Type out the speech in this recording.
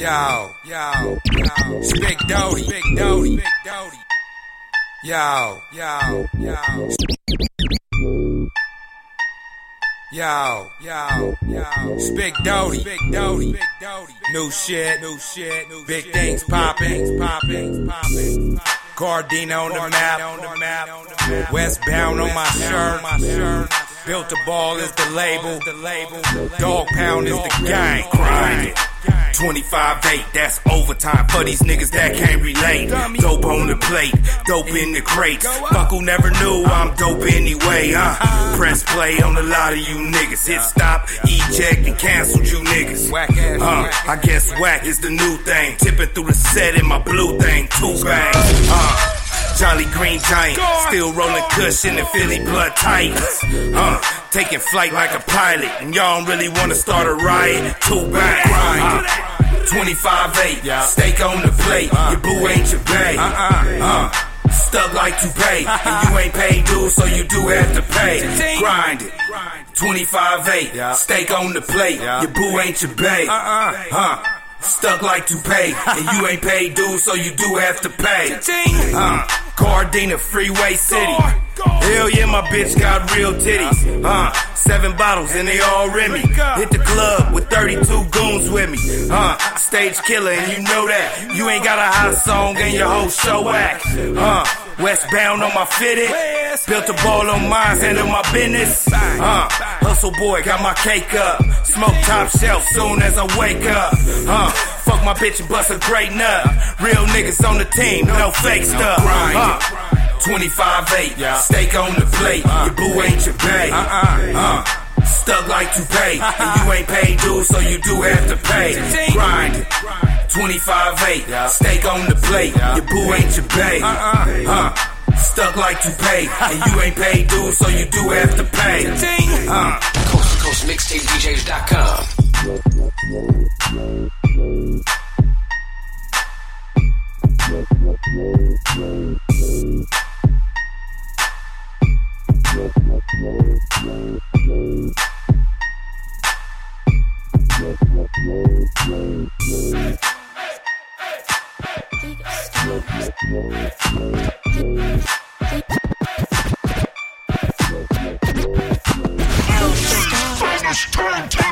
Yo, yo, yo. Big Doty, Big Doty, Big Doty. Yo, yo, yo. Yo, yo, yo. Big Doty, Big Doty, Big Doty. New shit, new shit, new Big shit. things popping, popping, popping. Gardena on the map, on the map. Westbound on my shirt, my shirt. Built a ball is the label, the label. Dog pound is the gang, grinding. 25-8, that's overtime for these niggas that can't relate. Dope on the plate, dope in the crates. Fuck who never knew I'm dope anyway, huh? Press play on a lot of you niggas. Hit stop, eject, and canceled you niggas. Uh, I guess whack is the new thing. Tipping through the set in my blue thing, two bang. Uh, Jolly Green Giant, still rolling cushion and Philly blood tight. Uh, taking flight like a pilot, and y'all don't really wanna start a riot. Two bang, grind. 25 8, steak on the plate. Your boo ain't your bae. Uh, stuck like you pay, and you ain't paid dues, so you do have to pay. Grind it. 25 8, steak on the plate. Your boo ain't your bae. Uh, stuck like you pay, and you ain't paid dues, so you do have to pay. Uh, Gardena Freeway City. Hell yeah, my bitch got real titties. Uh, seven bottles and they all Remy. Hit the club with 32 goons with me. Uh, stage killer and you know that. You ain't got a hot song and your whole show act. Uh, westbound on my fitted. Built a ball on mine, handle my business. Uh, hustle boy, got my cake up. Smoke top shelf soon as I wake up. Huh? fuck my bitch and bust a great nut. Real niggas on the team, no fake stuff. Uh, 25 8, steak on the plate. Your boo ain't your bae. Uh, stuck like you pay. And you ain't paid dues, so you do have to pay. Grind it. 25 8, steak on the plate. Your boo ain't your bae. Uh, stuck like you pay. And you ain't paid dues, so you do have to pay. Uh, Coast to Coast MixtapeDJs.com. Finest turntable.